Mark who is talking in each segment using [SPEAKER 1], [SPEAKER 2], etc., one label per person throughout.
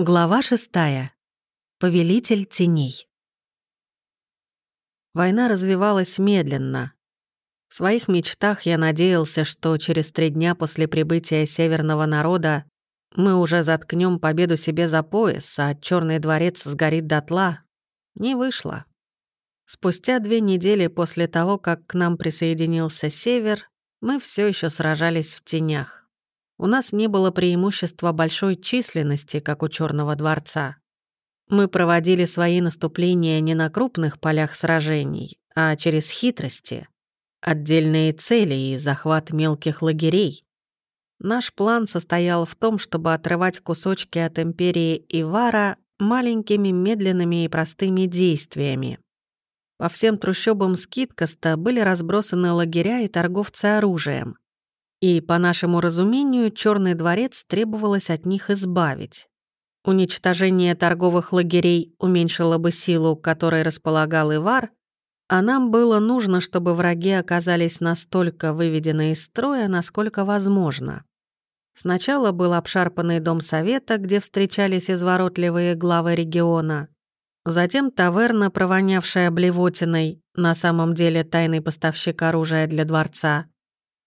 [SPEAKER 1] Глава шестая. Повелитель теней. Война развивалась медленно. В своих мечтах я надеялся, что через три дня после прибытия северного народа мы уже заткнем победу себе за пояс, а черный дворец сгорит дотла. Не вышло. Спустя две недели после того, как к нам присоединился север, мы все еще сражались в тенях. У нас не было преимущества большой численности, как у Черного дворца. Мы проводили свои наступления не на крупных полях сражений, а через хитрости, отдельные цели и захват мелких лагерей. Наш план состоял в том, чтобы отрывать кусочки от империи Ивара маленькими, медленными и простыми действиями. По всем трущобам Скидкоста были разбросаны лагеря и торговцы оружием. И, по нашему разумению, Черный дворец требовалось от них избавить. Уничтожение торговых лагерей уменьшило бы силу, которой располагал Ивар, а нам было нужно, чтобы враги оказались настолько выведены из строя, насколько возможно. Сначала был обшарпанный дом совета, где встречались изворотливые главы региона. Затем таверна, провонявшая блевотиной, на самом деле тайный поставщик оружия для дворца.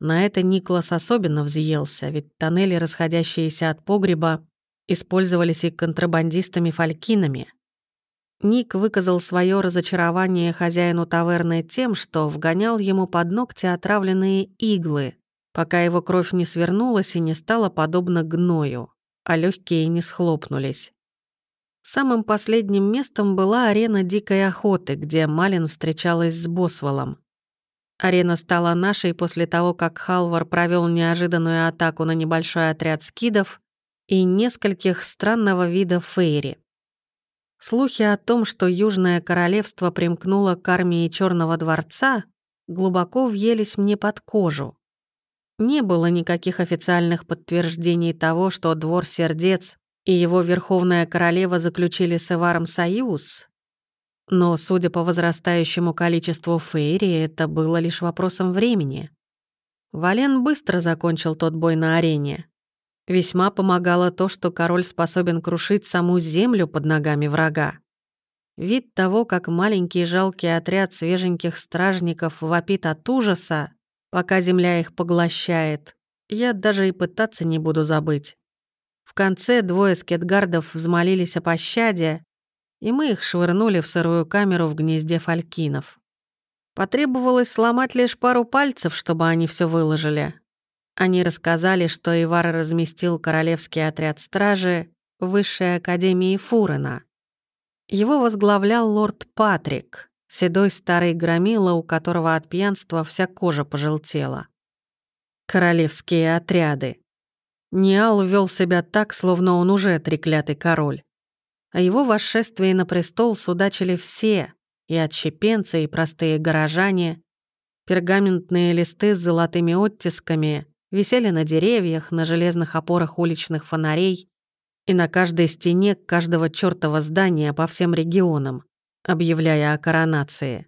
[SPEAKER 1] На это Никлас особенно взъелся, ведь тоннели, расходящиеся от погреба, использовались и контрабандистами-фалькинами. Ник выказал свое разочарование хозяину таверны тем, что вгонял ему под ногти отравленные иглы, пока его кровь не свернулась и не стала подобна гною, а легкие не схлопнулись. Самым последним местом была арена дикой охоты, где Малин встречалась с Босволом. Арена стала нашей после того, как Халвар провел неожиданную атаку на небольшой отряд скидов и нескольких странного вида фейри. Слухи о том, что Южное Королевство примкнуло к армии Черного дворца, глубоко въелись мне под кожу. Не было никаких официальных подтверждений того, что Двор Сердец и его Верховная Королева заключили с Иваром союз, но, судя по возрастающему количеству фейри, это было лишь вопросом времени. Вален быстро закончил тот бой на арене. Весьма помогало то, что король способен крушить саму землю под ногами врага. Вид того, как маленький жалкий отряд свеженьких стражников вопит от ужаса, пока земля их поглощает, я даже и пытаться не буду забыть. В конце двое скетгардов взмолились о пощаде, и мы их швырнули в сырую камеру в гнезде фалькинов. Потребовалось сломать лишь пару пальцев, чтобы они все выложили. Они рассказали, что Ивар разместил королевский отряд стражи в Высшей Академии Фурена. Его возглавлял лорд Патрик, седой старый громила, у которого от пьянства вся кожа пожелтела. Королевские отряды. Ниал вел себя так, словно он уже треклятый король. О его восшествии на престол судачили все, и отщепенцы, и простые горожане. Пергаментные листы с золотыми оттисками висели на деревьях, на железных опорах уличных фонарей и на каждой стене каждого чёртова здания по всем регионам, объявляя о коронации.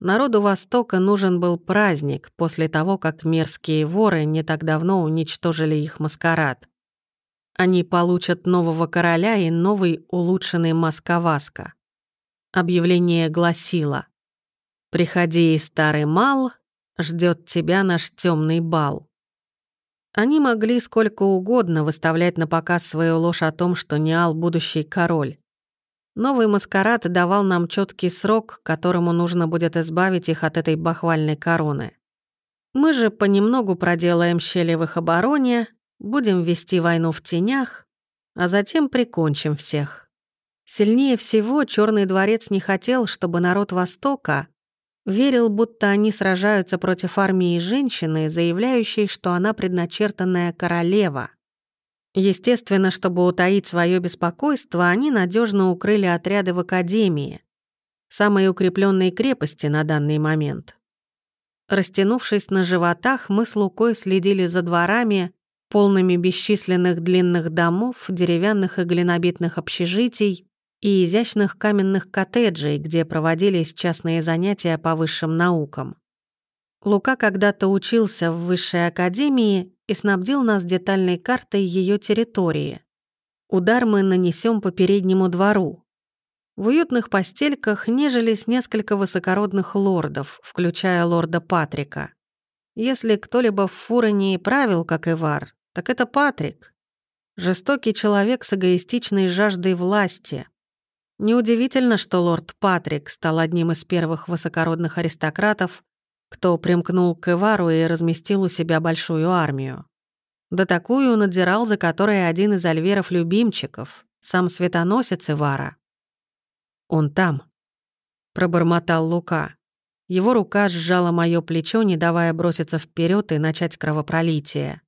[SPEAKER 1] Народу Востока нужен был праздник после того, как мерзкие воры не так давно уничтожили их маскарад. Они получат нового короля и новый улучшенный Масковаска. Объявление гласило «Приходи, старый мал, ждет тебя наш темный бал». Они могли сколько угодно выставлять на показ свою ложь о том, что Ниал — будущий король. Новый маскарад давал нам четкий срок, которому нужно будет избавить их от этой бахвальной короны. Мы же понемногу проделаем щели в их обороне, Будем вести войну в тенях, а затем прикончим всех. Сильнее всего Черный дворец не хотел, чтобы народ Востока верил, будто они сражаются против армии женщины, заявляющей, что она предначертанная королева. Естественно, чтобы утаить свое беспокойство, они надежно укрыли отряды в Академии, самой укрепленной крепости на данный момент. Растянувшись на животах, мы с Лукой следили за дворами, полными бесчисленных длинных домов, деревянных и глинобитных общежитий и изящных каменных коттеджей, где проводились частные занятия по высшим наукам. Лука когда-то учился в высшей академии и снабдил нас детальной картой ее территории. Удар мы нанесем по переднему двору. В уютных постельках нежились несколько высокородных лордов, включая лорда Патрика. Если кто-либо в Фуроне правил, как Ивар, так это Патрик. Жестокий человек с эгоистичной жаждой власти. Неудивительно, что лорд Патрик стал одним из первых высокородных аристократов, кто примкнул к Ивару и разместил у себя большую армию. Да такую надзирал, за которой один из альверов-любимчиков, сам светоносец Ивара. «Он там», — пробормотал Лука. Его рука сжала моё плечо, не давая броситься вперед и начать кровопролитие.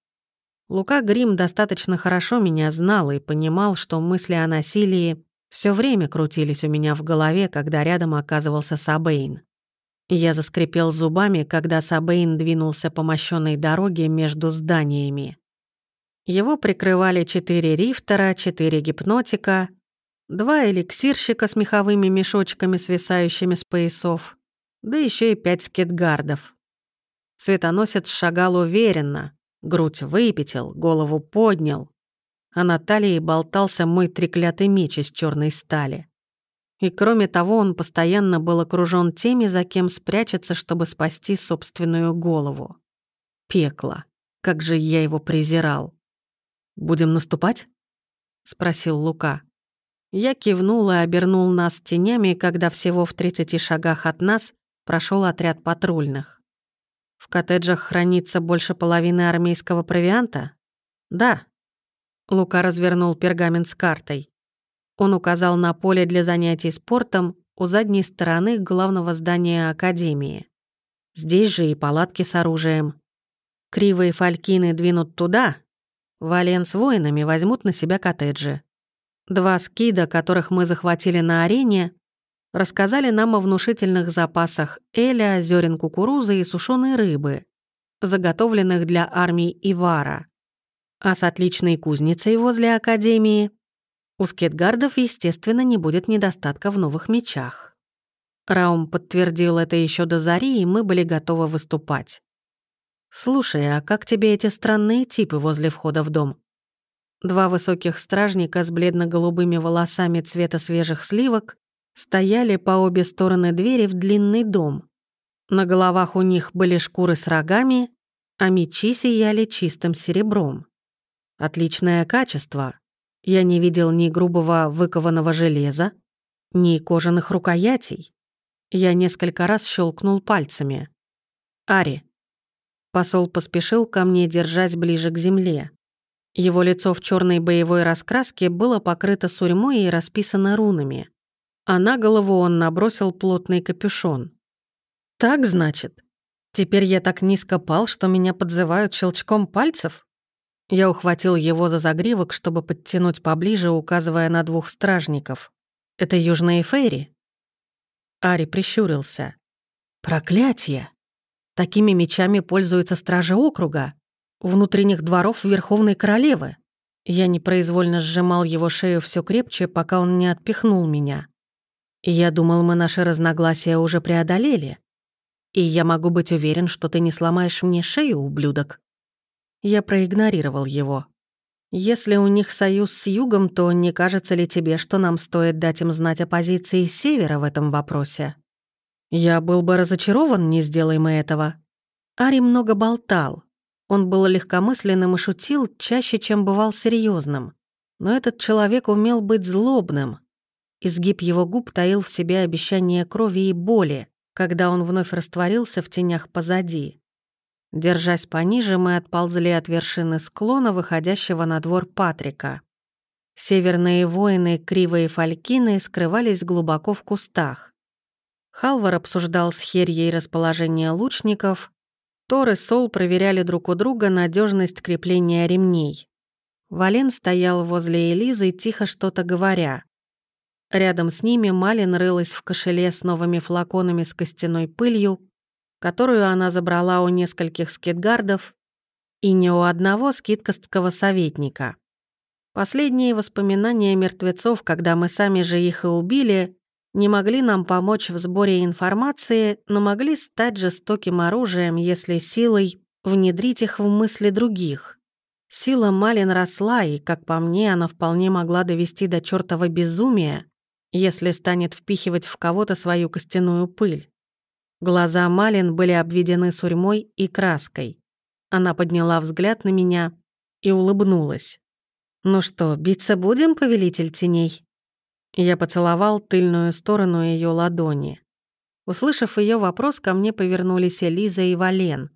[SPEAKER 1] Лука Грим достаточно хорошо меня знал и понимал, что мысли о насилии все время крутились у меня в голове, когда рядом оказывался Сабейн. Я заскрипел зубами, когда Сабейн двинулся по мощенной дороге между зданиями. Его прикрывали четыре рифтера, четыре гипнотика, два эликсирщика с меховыми мешочками, свисающими с поясов, да еще и пять скетгардов. Светоносец шагал уверенно, грудь выпятил, голову поднял, а на талии болтался мой треклятый меч из черной стали. И кроме того, он постоянно был окружен теми, за кем спрячется, чтобы спасти собственную голову. Пекло. Как же я его презирал. «Будем наступать?» — спросил Лука. Я кивнул и обернул нас тенями, когда всего в 30 шагах от нас прошел отряд патрульных. В коттеджах хранится больше половины армейского провианта? Да. Лука развернул пергамент с картой. Он указал на поле для занятий спортом у задней стороны главного здания Академии. Здесь же и палатки с оружием. Кривые фалькины двинут туда, Вален с воинами возьмут на себя коттеджи. Два скида, которых мы захватили на арене, рассказали нам о внушительных запасах эля, зерен кукурузы и сушеной рыбы, заготовленных для армии Ивара. А с отличной кузницей возле Академии у скетгардов, естественно, не будет недостатка в новых мечах. Раум подтвердил это еще до зари, и мы были готовы выступать. «Слушай, а как тебе эти странные типы возле входа в дом?» Два высоких стражника с бледно-голубыми волосами цвета свежих сливок стояли по обе стороны двери в длинный дом. На головах у них были шкуры с рогами, а мечи сияли чистым серебром. Отличное качество. Я не видел ни грубого выкованного железа, ни кожаных рукоятей. Я несколько раз щелкнул пальцами. «Ари». Посол поспешил ко мне, держась ближе к земле. Его лицо в черной боевой раскраске было покрыто сурьмой и расписано рунами а на голову он набросил плотный капюшон. «Так, значит? Теперь я так низко пал, что меня подзывают щелчком пальцев?» Я ухватил его за загривок, чтобы подтянуть поближе, указывая на двух стражников. «Это южные фейри?» Ари прищурился. «Проклятие! Такими мечами пользуются стражи округа, внутренних дворов Верховной Королевы». Я непроизвольно сжимал его шею все крепче, пока он не отпихнул меня. Я думал, мы наши разногласия уже преодолели. И я могу быть уверен, что ты не сломаешь мне шею, ублюдок. Я проигнорировал его. Если у них союз с Югом, то не кажется ли тебе, что нам стоит дать им знать о позиции Севера в этом вопросе? Я был бы разочарован, не сделай мы этого. Ари много болтал. Он был легкомысленным и шутил чаще, чем бывал серьезным. Но этот человек умел быть злобным, Изгиб его губ таил в себе обещание крови и боли, когда он вновь растворился в тенях позади. Держась пониже, мы отползли от вершины склона, выходящего на двор Патрика. Северные воины Кривые Фалькины скрывались глубоко в кустах. Халвар обсуждал с Херьей расположение лучников, Тор и Сол проверяли друг у друга надежность крепления ремней. Вален стоял возле Элизы, тихо что-то говоря. Рядом с ними Малин рылась в кошеле с новыми флаконами с костяной пылью, которую она забрала у нескольких скидгардов и не у одного скидкостского советника. Последние воспоминания мертвецов, когда мы сами же их и убили, не могли нам помочь в сборе информации, но могли стать жестоким оружием, если силой внедрить их в мысли других. Сила Малин росла, и, как по мне, она вполне могла довести до чёртова безумия, если станет впихивать в кого-то свою костяную пыль. Глаза Малин были обведены сурьмой и краской. Она подняла взгляд на меня и улыбнулась. «Ну что, биться будем, повелитель теней?» Я поцеловал тыльную сторону ее ладони. Услышав ее вопрос, ко мне повернулись Элиза и Вален.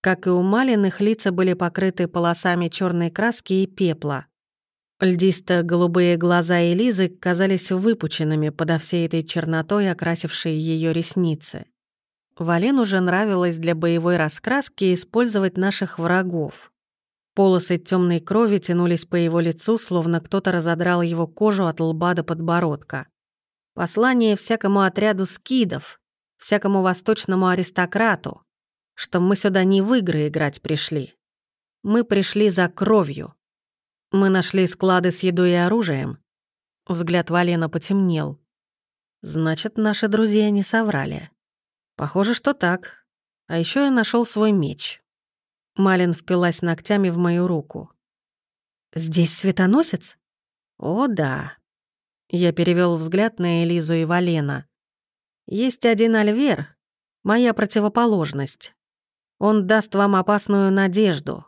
[SPEAKER 1] Как и у Малин, их лица были покрыты полосами черной краски и пепла. Льдисто-голубые глаза Элизы казались выпученными подо всей этой чернотой, окрасившей ее ресницы. Вален уже нравилось для боевой раскраски использовать наших врагов. Полосы темной крови тянулись по его лицу, словно кто-то разодрал его кожу от лба до подбородка. Послание всякому отряду скидов, всякому восточному аристократу, что мы сюда не в игры играть пришли. Мы пришли за кровью. Мы нашли склады с едой и оружием. Взгляд Валена потемнел. Значит, наши друзья не соврали. Похоже, что так. А еще я нашел свой меч. Малин впилась ногтями в мою руку. «Здесь светоносец?» «О, да». Я перевел взгляд на Элизу и Валена. «Есть один Альвер, моя противоположность. Он даст вам опасную надежду.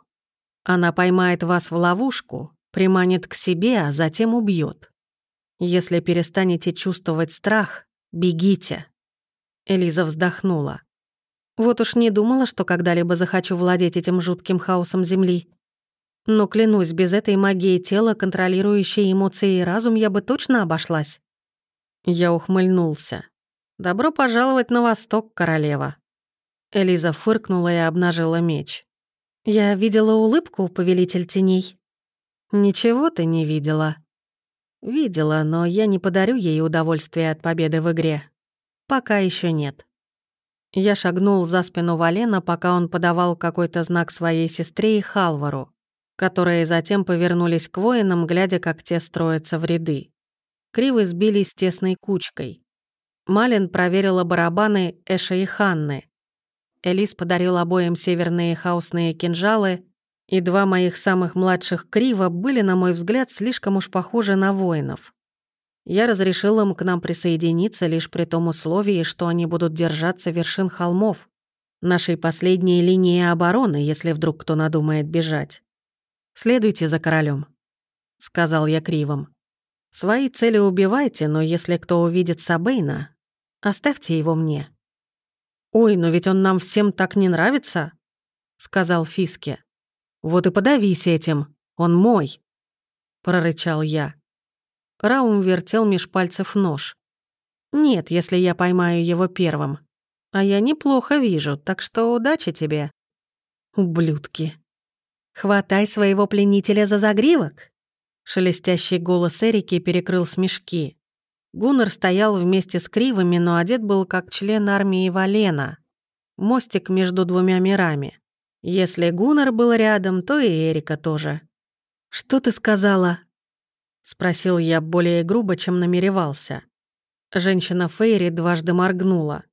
[SPEAKER 1] Она поймает вас в ловушку, приманит к себе, а затем убьет. Если перестанете чувствовать страх, бегите». Элиза вздохнула. «Вот уж не думала, что когда-либо захочу владеть этим жутким хаосом Земли. Но клянусь, без этой магии тела, контролирующей эмоции и разум, я бы точно обошлась». Я ухмыльнулся. «Добро пожаловать на восток, королева». Элиза фыркнула и обнажила меч. «Я видела улыбку, повелитель теней». «Ничего ты не видела». «Видела, но я не подарю ей удовольствие от победы в игре. Пока еще нет». Я шагнул за спину Валена, пока он подавал какой-то знак своей сестре и Халвару, которые затем повернулись к воинам, глядя, как те строятся в ряды. Кривы сбились тесной кучкой. Малин проверила барабаны Эша и Ханны, Элис подарил обоим северные хаосные кинжалы, и два моих самых младших крива были, на мой взгляд, слишком уж похожи на воинов. Я разрешил им к нам присоединиться лишь при том условии, что они будут держаться вершин холмов, нашей последней линии обороны, если вдруг кто надумает бежать. «Следуйте за королем, сказал я кривом. «Свои цели убивайте, но если кто увидит Сабейна, оставьте его мне». «Ой, но ведь он нам всем так не нравится», — сказал Фиске. «Вот и подавись этим, он мой», — прорычал я. Раум вертел меж пальцев нож. «Нет, если я поймаю его первым. А я неплохо вижу, так что удачи тебе». «Ублюдки». «Хватай своего пленителя за загривок!» Шелестящий голос Эрики перекрыл смешки. Гуннер стоял вместе с Кривыми, но одет был как член армии Валена. Мостик между двумя мирами. Если Гуннер был рядом, то и Эрика тоже. «Что ты сказала?» Спросил я более грубо, чем намеревался. Женщина Фейри дважды моргнула.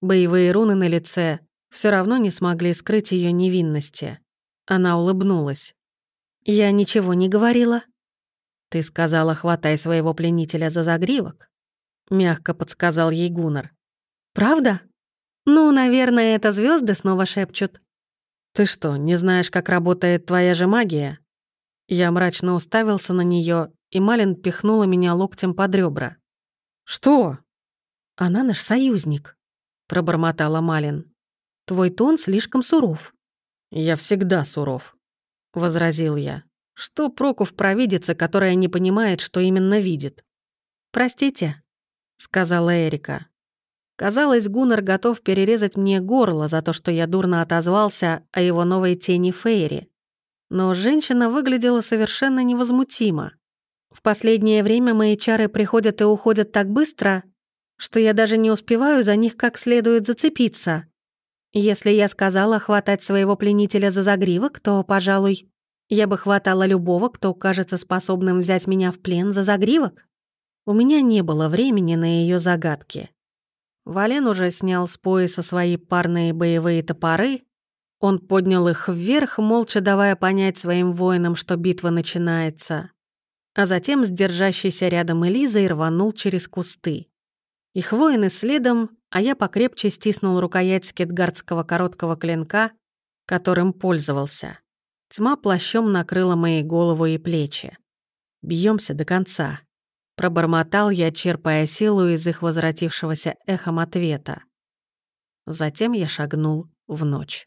[SPEAKER 1] Боевые руны на лице все равно не смогли скрыть ее невинности. Она улыбнулась. «Я ничего не говорила». «Ты сказала, хватай своего пленителя за загривок?» мягко подсказал ей Гуннар. «Правда? Ну, наверное, это звезды снова шепчут». «Ты что, не знаешь, как работает твоя же магия?» Я мрачно уставился на нее, и Малин пихнула меня локтем под ребра. «Что?» «Она наш союзник», — пробормотала Малин. «Твой тон слишком суров». «Я всегда суров», — возразил я. «Что проку в провидице, которая не понимает, что именно видит?» «Простите», сказала Эрика. Казалось, Гуннар готов перерезать мне горло за то, что я дурно отозвался о его новой тени Фейри. Но женщина выглядела совершенно невозмутимо. В последнее время мои чары приходят и уходят так быстро, что я даже не успеваю за них как следует зацепиться. Если я сказала хватать своего пленителя за загривок, то, пожалуй, я бы хватала любого, кто кажется способным взять меня в плен за загривок. У меня не было времени на ее загадки. Вален уже снял с пояса свои парные боевые топоры, Он поднял их вверх, молча давая понять своим воинам, что битва начинается. А затем с держащейся рядом Элизой рванул через кусты. Их воины следом, а я покрепче стиснул рукоять скетгардского короткого клинка, которым пользовался. Тьма плащом накрыла мои голову и плечи. Бьемся до конца. Пробормотал я, черпая силу из их возвратившегося эхом ответа. Затем я шагнул в ночь.